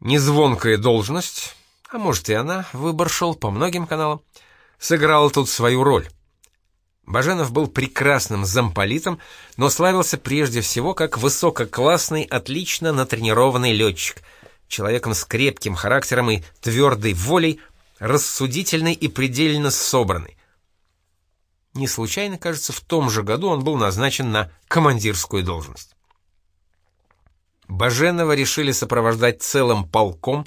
Незвонкая должность, а может и она, выбор шел по многим каналам, сыграла тут свою роль. Баженов был прекрасным замполитом, но славился прежде всего как высококлассный, отлично натренированный летчик, человеком с крепким характером и твердой волей, рассудительный и предельно собранный. Не случайно, кажется, в том же году он был назначен на командирскую должность. Баженова решили сопровождать целым полком,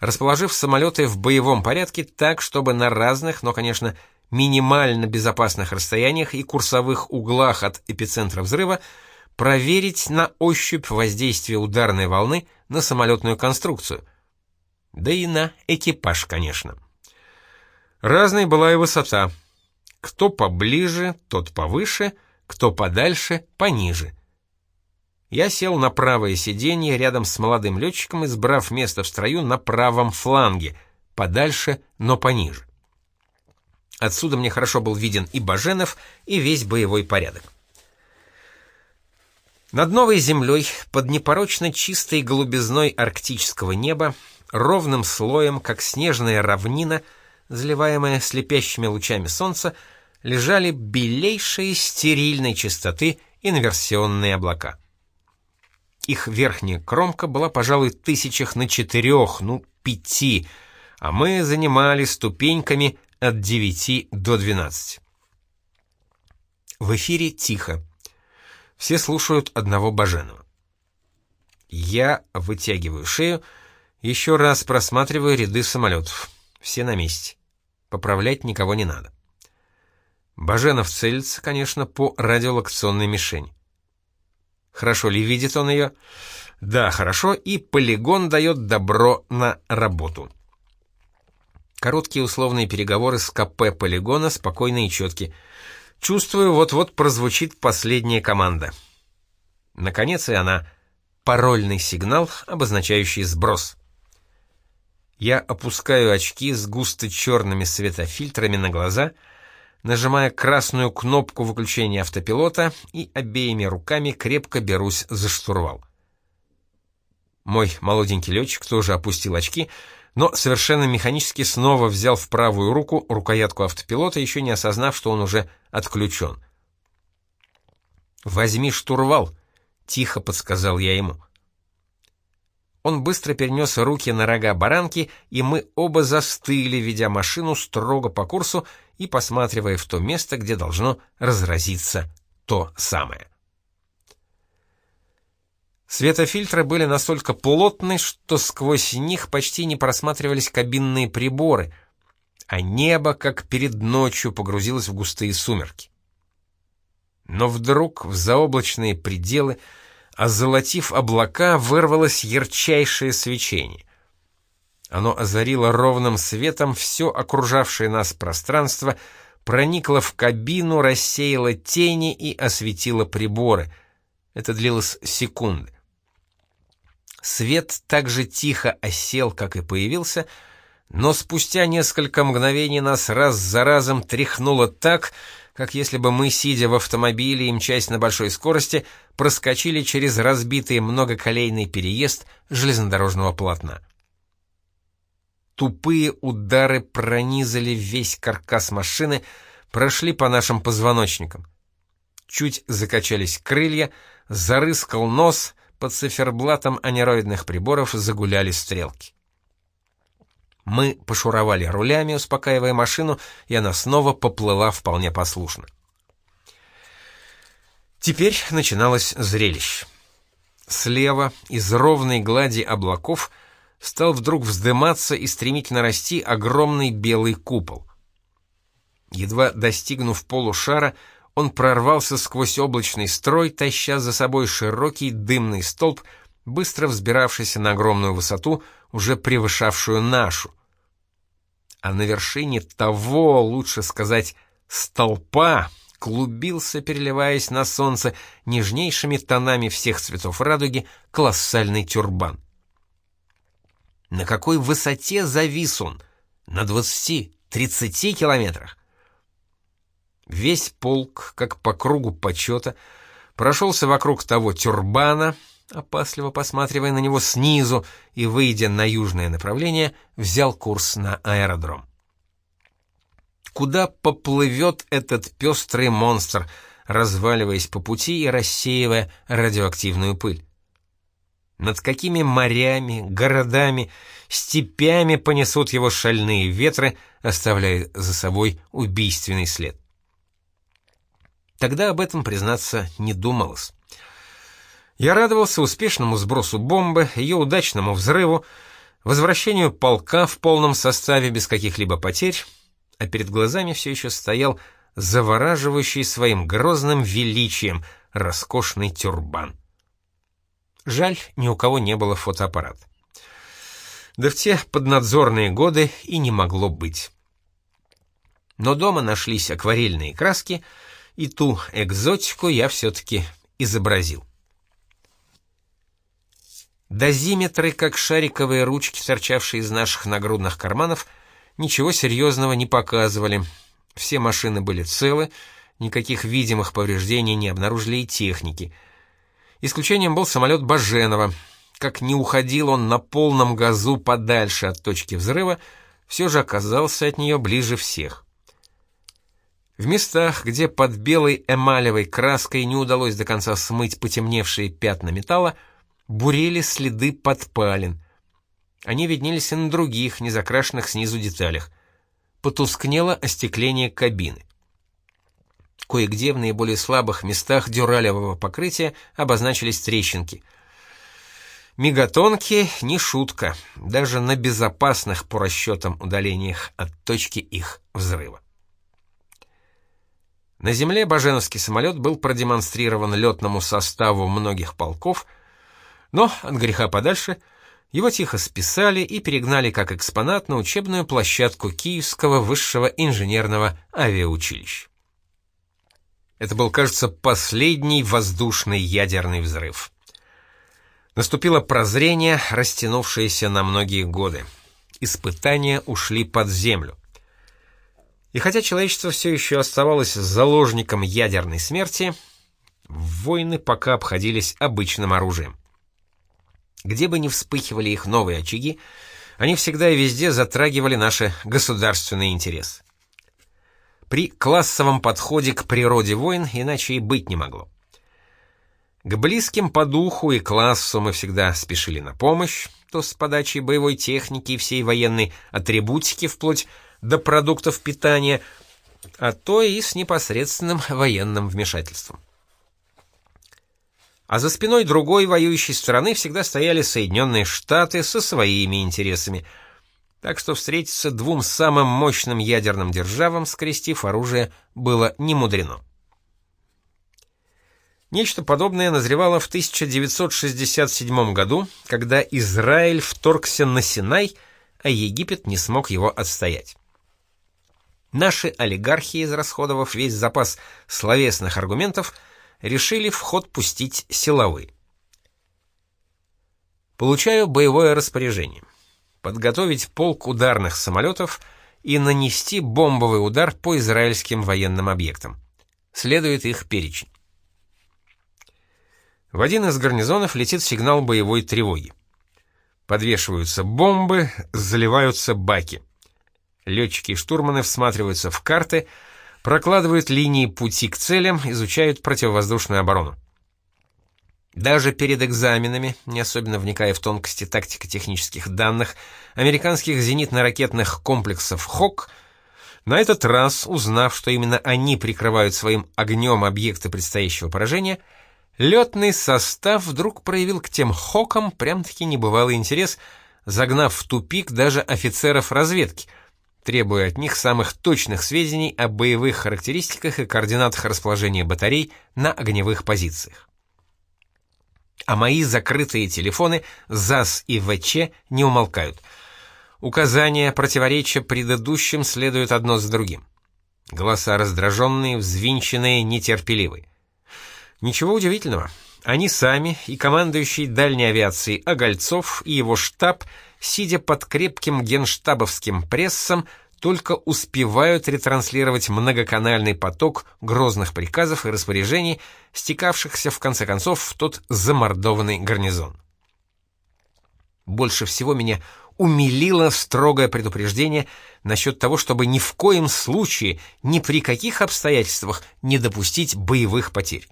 расположив самолеты в боевом порядке так, чтобы на разных, но, конечно, минимально безопасных расстояниях и курсовых углах от эпицентра взрыва проверить на ощупь воздействие ударной волны на самолетную конструкцию. Да и на экипаж, конечно. Разной была и высота. Кто поближе, тот повыше, кто подальше, пониже. Я сел на правое сиденье рядом с молодым летчиком, избрав место в строю на правом фланге, подальше, но пониже. Отсюда мне хорошо был виден и Баженов, и весь боевой порядок. Над новой землей, под непорочно чистой голубизной арктического неба, ровным слоем, как снежная равнина, заливаемая слепящими лучами солнца, лежали белейшие стерильной чистоты инверсионные облака. Их верхняя кромка была, пожалуй, тысячах на четырех, ну, пяти, а мы занимали ступеньками от 9 до 12. В эфире тихо. Все слушают одного Баженова. Я вытягиваю шею, еще раз просматриваю ряды самолетов. Все на месте. Поправлять никого не надо. Баженов целится, конечно, по радиолокационной мишени. Хорошо ли видит он ее? Да, хорошо, и полигон дает добро на работу. Короткие условные переговоры с КП полигона спокойные и четкие. Чувствую, вот-вот прозвучит последняя команда. Наконец и она. Парольный сигнал, обозначающий сброс. Я опускаю очки с густо черными светофильтрами на глаза, нажимая красную кнопку выключения автопилота и обеими руками крепко берусь за штурвал. Мой молоденький летчик тоже опустил очки — но совершенно механически снова взял в правую руку рукоятку автопилота, еще не осознав, что он уже отключен. «Возьми штурвал», — тихо подсказал я ему. Он быстро перенес руки на рога баранки, и мы оба застыли, ведя машину строго по курсу и посматривая в то место, где должно разразиться то самое. Светофильтры были настолько плотны, что сквозь них почти не просматривались кабинные приборы, а небо, как перед ночью, погрузилось в густые сумерки. Но вдруг в заоблачные пределы, озолотив облака, вырвалось ярчайшее свечение. Оно озарило ровным светом все окружавшее нас пространство, проникло в кабину, рассеяло тени и осветило приборы. Это длилось секунды. Свет так же тихо осел, как и появился, но спустя несколько мгновений нас раз за разом тряхнуло так, как если бы мы, сидя в автомобиле и мчась на большой скорости, проскочили через разбитый многоколейный переезд железнодорожного полотна. Тупые удары пронизали весь каркас машины, прошли по нашим позвоночникам. Чуть закачались крылья, зарыскал нос — под циферблатом анероидных приборов загуляли стрелки. Мы пошуровали рулями, успокаивая машину, и она снова поплыла вполне послушно. Теперь начиналось зрелище. Слева, из ровной глади облаков, стал вдруг вздыматься и стремительно расти огромный белый купол. Едва достигнув полушара, он прорвался сквозь облачный строй, таща за собой широкий дымный столб, быстро взбиравшийся на огромную высоту, уже превышавшую нашу. А на вершине того, лучше сказать, столпа, клубился, переливаясь на солнце нежнейшими тонами всех цветов радуги, колоссальный тюрбан. На какой высоте завис он? На 20-30 километрах? Весь полк, как по кругу почета, прошелся вокруг того тюрбана, опасливо посматривая на него снизу и выйдя на южное направление, взял курс на аэродром. Куда поплывет этот пестрый монстр, разваливаясь по пути и рассеивая радиоактивную пыль? Над какими морями, городами, степями понесут его шальные ветры, оставляя за собой убийственный след? Тогда об этом, признаться, не думалось. Я радовался успешному сбросу бомбы, ее удачному взрыву, возвращению полка в полном составе без каких-либо потерь, а перед глазами все еще стоял завораживающий своим грозным величием роскошный тюрбан. Жаль, ни у кого не было фотоаппарата. Да в те поднадзорные годы и не могло быть. Но дома нашлись акварельные краски, и ту экзотику я все-таки изобразил. Дозиметры, как шариковые ручки, торчавшие из наших нагрудных карманов, ничего серьезного не показывали. Все машины были целы, никаких видимых повреждений не обнаружили и техники. Исключением был самолет Баженова. Как не уходил он на полном газу подальше от точки взрыва, все же оказался от нее ближе всех. В местах, где под белой эмалевой краской не удалось до конца смыть потемневшие пятна металла, бурели следы подпалин. Они виднелись и на других, незакрашенных снизу деталях. Потускнело остекление кабины. Кое-где в наиболее слабых местах дюралевого покрытия обозначились трещинки. Мегатонки — не шутка, даже на безопасных по расчетам удалениях от точки их взрыва. На земле Баженовский самолет был продемонстрирован летному составу многих полков — но от греха подальше его тихо списали и перегнали как экспонат на учебную площадку Киевского высшего инженерного авиаучилища. Это был, кажется, последний воздушный ядерный взрыв. Наступило прозрение, растянувшееся на многие годы. Испытания ушли под землю. И хотя человечество все еще оставалось заложником ядерной смерти, войны пока обходились обычным оружием. Где бы ни вспыхивали их новые очаги, они всегда и везде затрагивали наши государственные интересы. При классовом подходе к природе войн иначе и быть не могло. К близким по духу и классу мы всегда спешили на помощь, то с подачей боевой техники и всей военной атрибутики вплоть до продуктов питания, а то и с непосредственным военным вмешательством а за спиной другой воюющей страны всегда стояли Соединенные Штаты со своими интересами. Так что встретиться двум самым мощным ядерным державам, скрестив оружие, было немудрено. Нечто подобное назревало в 1967 году, когда Израиль вторгся на Синай, а Египет не смог его отстоять. Наши олигархи, израсходовав весь запас словесных аргументов, решили в ход пустить силовые. Получаю боевое распоряжение. Подготовить полк ударных самолетов и нанести бомбовый удар по израильским военным объектам. Следует их перечень. В один из гарнизонов летит сигнал боевой тревоги. Подвешиваются бомбы, заливаются баки. Летчики и штурманы всматриваются в карты — прокладывают линии пути к целям, изучают противовоздушную оборону. Даже перед экзаменами, не особенно вникая в тонкости тактико-технических данных американских зенитно-ракетных комплексов «ХОК», на этот раз, узнав, что именно они прикрывают своим огнем объекты предстоящего поражения, летный состав вдруг проявил к тем «ХОКам» прям-таки небывалый интерес, загнав в тупик даже офицеров разведки — требуя от них самых точных сведений о боевых характеристиках и координатах расположения батарей на огневых позициях. А мои закрытые телефоны ЗАС и ВЧ не умолкают. Указания, противоречия предыдущим следуют одно за другим. Голоса раздраженные, взвинченные, нетерпеливые. Ничего удивительного. Они сами и командующий дальней авиацией Огольцов и его штаб – сидя под крепким генштабовским прессом, только успевают ретранслировать многоканальный поток грозных приказов и распоряжений, стекавшихся в конце концов в тот замордованный гарнизон. Больше всего меня умилило строгое предупреждение насчет того, чтобы ни в коем случае, ни при каких обстоятельствах не допустить боевых потерь.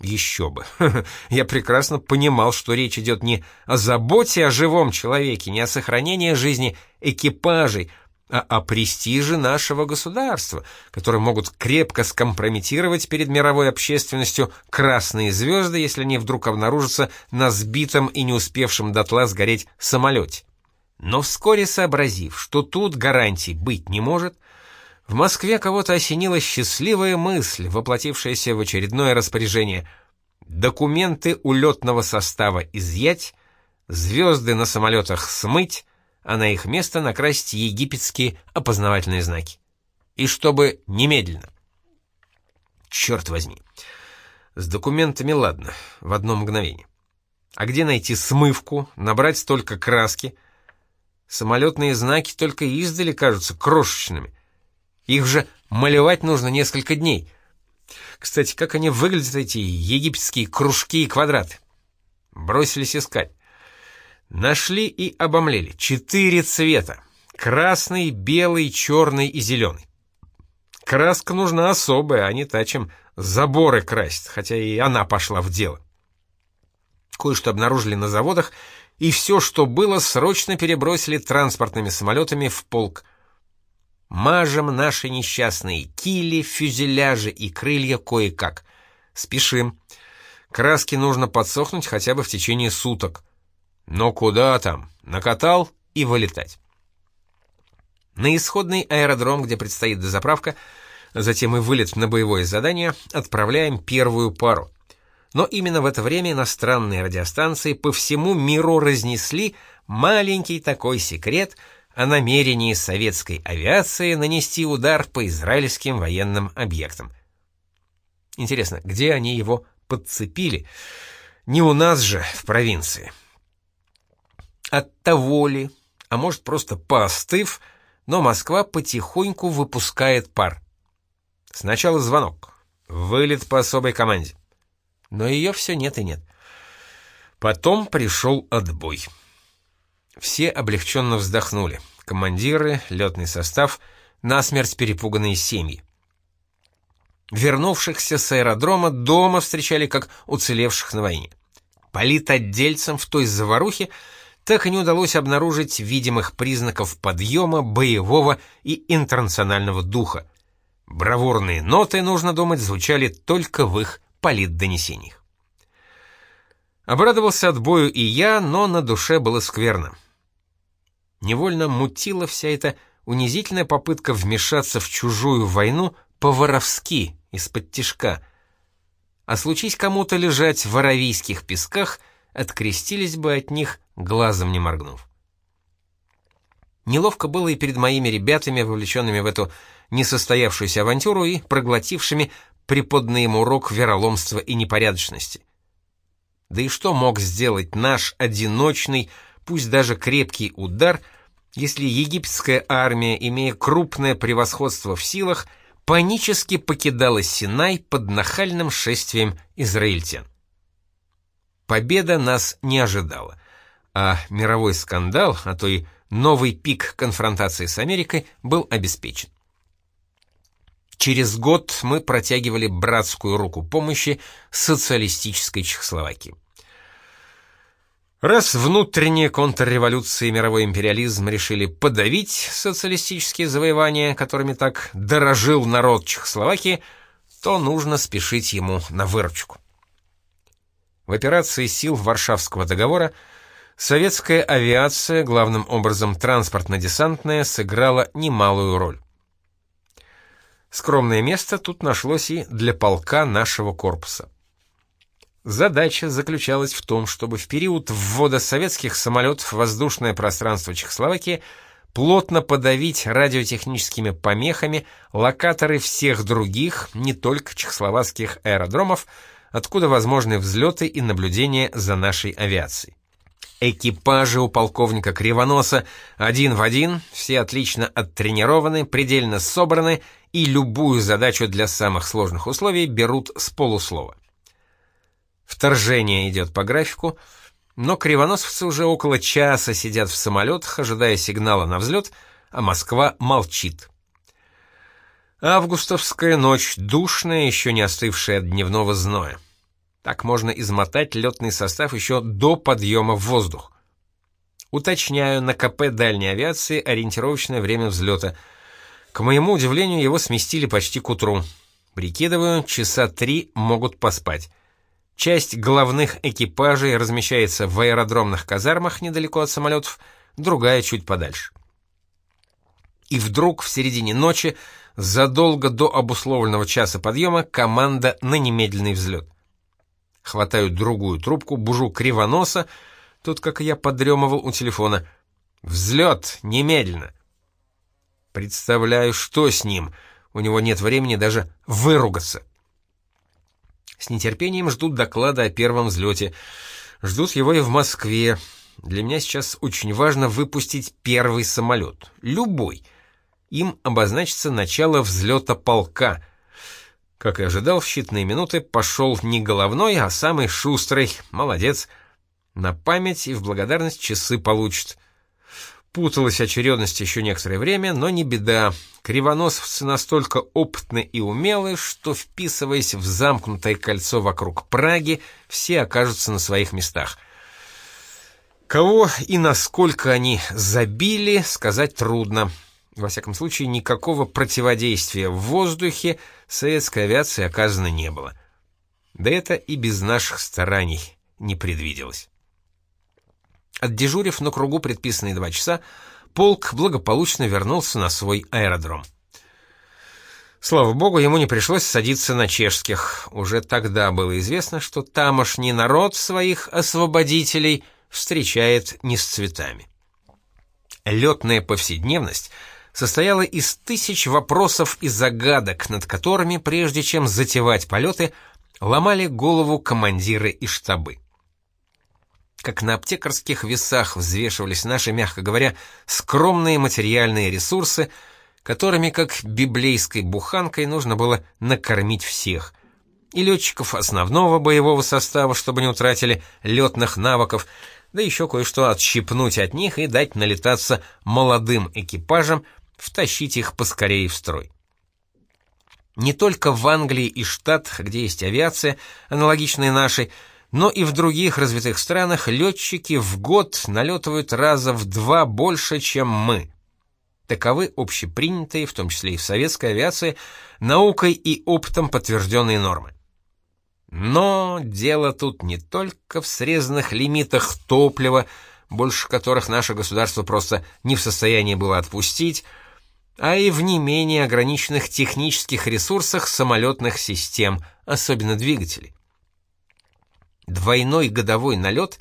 Еще бы. Я прекрасно понимал, что речь идет не о заботе о живом человеке, не о сохранении жизни экипажей, а о престиже нашего государства, которые могут крепко скомпрометировать перед мировой общественностью красные звезды, если они вдруг обнаружатся на сбитом и не успевшем дотла сгореть самолете. Но вскоре сообразив, что тут гарантий быть не может, в Москве кого-то осенила счастливая мысль, воплотившаяся в очередное распоряжение. Документы улетного состава изъять, звезды на самолетах смыть, а на их место накрасить египетские опознавательные знаки. И чтобы немедленно. Черт возьми. С документами ладно, в одно мгновение. А где найти смывку, набрать столько краски? Самолетные знаки только издали кажутся крошечными. Их же малевать нужно несколько дней. Кстати, как они выглядят, эти египетские кружки и квадраты? Бросились искать. Нашли и обомлели. Четыре цвета. Красный, белый, черный и зеленый. Краска нужна особая, а не та, чем заборы красить, хотя и она пошла в дело. Кое-что обнаружили на заводах, и все, что было, срочно перебросили транспортными самолетами в полк. Мажем наши несчастные кили, фюзеляжи и крылья кое-как. Спешим. Краски нужно подсохнуть хотя бы в течение суток. Но куда там? Накатал и вылетать. На исходный аэродром, где предстоит дозаправка, затем и вылет на боевое задание, отправляем первую пару. Но именно в это время иностранные радиостанции по всему миру разнесли маленький такой секрет о намерении советской авиации нанести удар по израильским военным объектам. Интересно, где они его подцепили? Не у нас же, в провинции. От того ли, а может просто поостыв, но Москва потихоньку выпускает пар. Сначала звонок, вылет по особой команде. Но ее все нет и нет. Потом пришел отбой. Все облегченно вздохнули. Командиры, летный состав, насмерть перепуганные семьи. Вернувшихся с аэродрома дома встречали как уцелевших на войне. Политотдельцам в той заварухе так и не удалось обнаружить видимых признаков подъема боевого и интернационального духа. Бравурные ноты, нужно думать, звучали только в их политдонесениях. Обрадовался отбою и я, но на душе было скверно. Невольно мутила вся эта унизительная попытка вмешаться в чужую войну по-воровски, из-под тишка. А случись кому-то лежать в аравийских песках — открестились бы от них, глазом не моргнув. Неловко было и перед моими ребятами, вовлеченными в эту несостоявшуюся авантюру и проглотившими преподный им урок вероломства и непорядочности. Да и что мог сделать наш одиночный, пусть даже крепкий удар, если египетская армия, имея крупное превосходство в силах, панически покидала Синай под нахальным шествием израильтян? Победа нас не ожидала, а мировой скандал, а то и новый пик конфронтации с Америкой был обеспечен. Через год мы протягивали братскую руку помощи социалистической Чехословакии. Раз внутренние контрреволюции и мировой империализм решили подавить социалистические завоевания, которыми так дорожил народ Чехословакии, то нужно спешить ему на выручку. В операции сил Варшавского договора советская авиация, главным образом транспортно-десантная, сыграла немалую роль. Скромное место тут нашлось и для полка нашего корпуса. Задача заключалась в том, чтобы в период ввода советских самолетов в воздушное пространство Чехословакии плотно подавить радиотехническими помехами локаторы всех других, не только чехословацких аэродромов, откуда возможны взлеты и наблюдения за нашей авиацией. Экипажи у полковника Кривоноса один в один, все отлично оттренированы, предельно собраны и любую задачу для самых сложных условий берут с полуслова. Вторжение идет по графику, но кривоносовцы уже около часа сидят в самолетах, ожидая сигнала на взлет, а Москва молчит. Августовская ночь, душная, еще не остывшая от дневного зноя. Так можно измотать летный состав еще до подъема в воздух. Уточняю, на КП дальней авиации ориентировочное время взлета. К моему удивлению, его сместили почти к утру. Прикидываю, часа три могут поспать. Часть главных экипажей размещается в аэродромных казармах недалеко от самолетов, другая чуть подальше. И вдруг в середине ночи, задолго до обусловленного часа подъема, команда на немедленный взлет. Хватаю другую трубку, бужу кривоноса, тут, как я, подремывал у телефона. «Взлет! Немедленно!» Представляю, что с ним. У него нет времени даже выругаться. С нетерпением ждут доклада о первом взлете. Ждут его и в Москве. Для меня сейчас очень важно выпустить первый самолет. Любой. Им обозначится начало взлета полка — как и ожидал, в считанные минуты пошел не головной, а самый шустрый. Молодец. На память и в благодарность часы получит. Путалась очередность еще некоторое время, но не беда. Кривоносовцы настолько опытны и умелы, что, вписываясь в замкнутое кольцо вокруг Праги, все окажутся на своих местах. Кого и насколько они забили, сказать трудно. Во всяком случае, никакого противодействия в воздухе советской авиации оказано не было. Да это и без наших стараний не предвиделось. Отдежурив на кругу предписанные два часа, полк благополучно вернулся на свой аэродром. Слава богу, ему не пришлось садиться на чешских. Уже тогда было известно, что тамошний народ своих освободителей встречает не с цветами. Летная повседневность — состояла из тысяч вопросов и загадок, над которыми, прежде чем затевать полеты, ломали голову командиры и штабы. Как на аптекарских весах взвешивались наши, мягко говоря, скромные материальные ресурсы, которыми, как библейской буханкой, нужно было накормить всех. И летчиков основного боевого состава, чтобы не утратили летных навыков, да еще кое-что отщипнуть от них и дать налетаться молодым экипажам, втащить их поскорее в строй. Не только в Англии и Штатах, где есть авиация, аналогичная нашей, но и в других развитых странах летчики в год налетывают раза в два больше, чем мы. Таковы общепринятые, в том числе и в советской авиации, наукой и опытом подтвержденные нормы. Но дело тут не только в срезанных лимитах топлива, больше которых наше государство просто не в состоянии было отпустить, а и в не менее ограниченных технических ресурсах самолетных систем, особенно двигателей. Двойной годовой налет,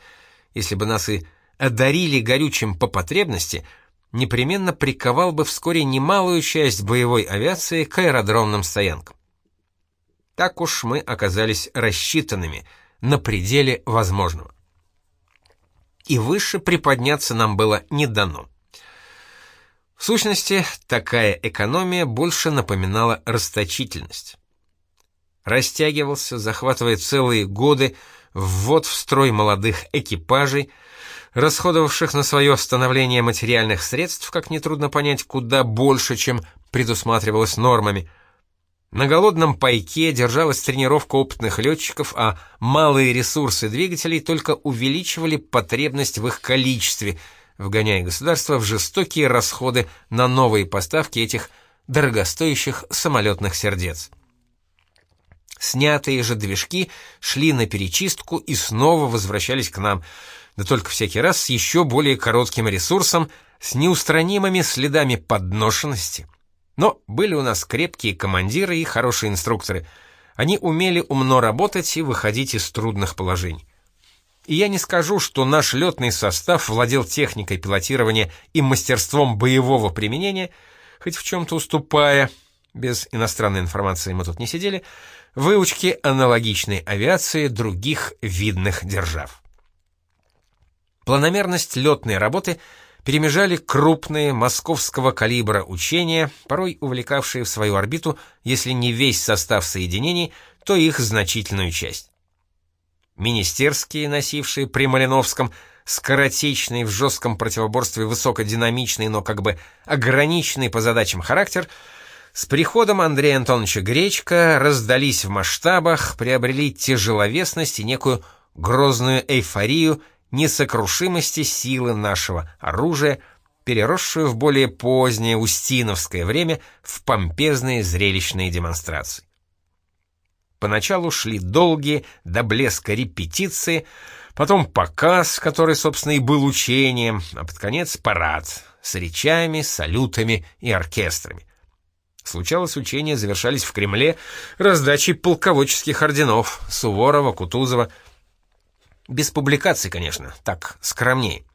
если бы нас и одарили горючим по потребности, непременно приковал бы вскоре немалую часть боевой авиации к аэродромным стоянкам. Так уж мы оказались рассчитанными, на пределе возможного. И выше приподняться нам было не дано. В сущности, такая экономия больше напоминала расточительность. Растягивался, захватывая целые годы, ввод в строй молодых экипажей, расходовавших на свое становление материальных средств, как нетрудно понять, куда больше, чем предусматривалось нормами. На голодном пайке держалась тренировка опытных летчиков, а малые ресурсы двигателей только увеличивали потребность в их количестве – вгоняя государство в жестокие расходы на новые поставки этих дорогостоящих самолетных сердец. Снятые же движки шли на перечистку и снова возвращались к нам, да только всякий раз с еще более коротким ресурсом, с неустранимыми следами подношенности. Но были у нас крепкие командиры и хорошие инструкторы. Они умели умно работать и выходить из трудных положений. И я не скажу, что наш летный состав владел техникой пилотирования и мастерством боевого применения, хоть в чем-то уступая, без иностранной информации мы тут не сидели, выучки аналогичной авиации других видных держав. Планомерность летной работы перемежали крупные московского калибра учения, порой увлекавшие в свою орбиту, если не весь состав соединений, то их значительную часть. Министерские, носившие при Малиновском скоротечный в жестком противоборстве высокодинамичный, но как бы ограниченный по задачам характер, с приходом Андрея Антоновича Гречка раздались в масштабах, приобрели тяжеловесность и некую грозную эйфорию несокрушимости силы нашего оружия, переросшую в более позднее устиновское время в помпезные зрелищные демонстрации. Поначалу шли долгие, до блеска репетиции, потом показ, который, собственно, и был учением, а под конец парад с речами, салютами и оркестрами. Случалось, учения завершались в Кремле раздачей полководческих орденов Суворова, Кутузова. Без публикаций, конечно, так скромнее.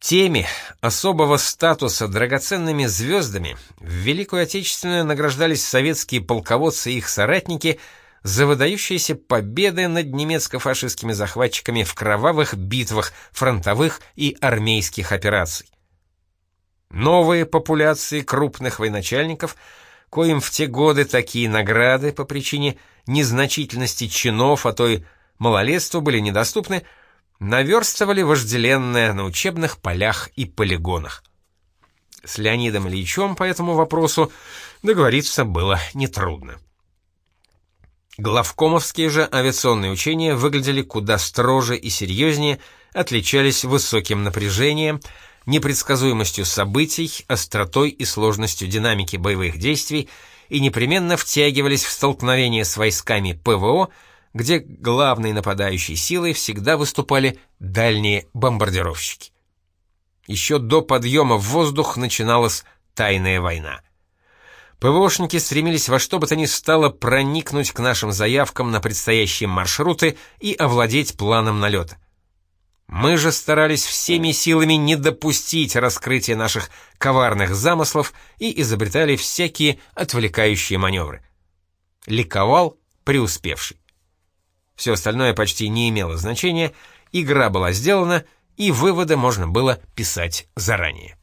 Теми особого статуса драгоценными звездами в Великую Отечественную награждались советские полководцы и их соратники за выдающиеся победы над немецко-фашистскими захватчиками в кровавых битвах фронтовых и армейских операций. Новые популяции крупных военачальников, коим в те годы такие награды по причине незначительности чинов, а то и малолетства были недоступны, наверстывали вожделенное на учебных полях и полигонах. С Леонидом Ильичем по этому вопросу договориться было нетрудно. Главкомовские же авиационные учения выглядели куда строже и серьезнее, отличались высоким напряжением, непредсказуемостью событий, остротой и сложностью динамики боевых действий и непременно втягивались в столкновение с войсками ПВО, где главной нападающей силой всегда выступали дальние бомбардировщики. Еще до подъема в воздух начиналась тайная война. ПВОшники стремились во что бы то ни стало проникнуть к нашим заявкам на предстоящие маршруты и овладеть планом налета. Мы же старались всеми силами не допустить раскрытия наших коварных замыслов и изобретали всякие отвлекающие маневры. Ликовал преуспевший. Все остальное почти не имело значения, игра была сделана, и выводы можно было писать заранее.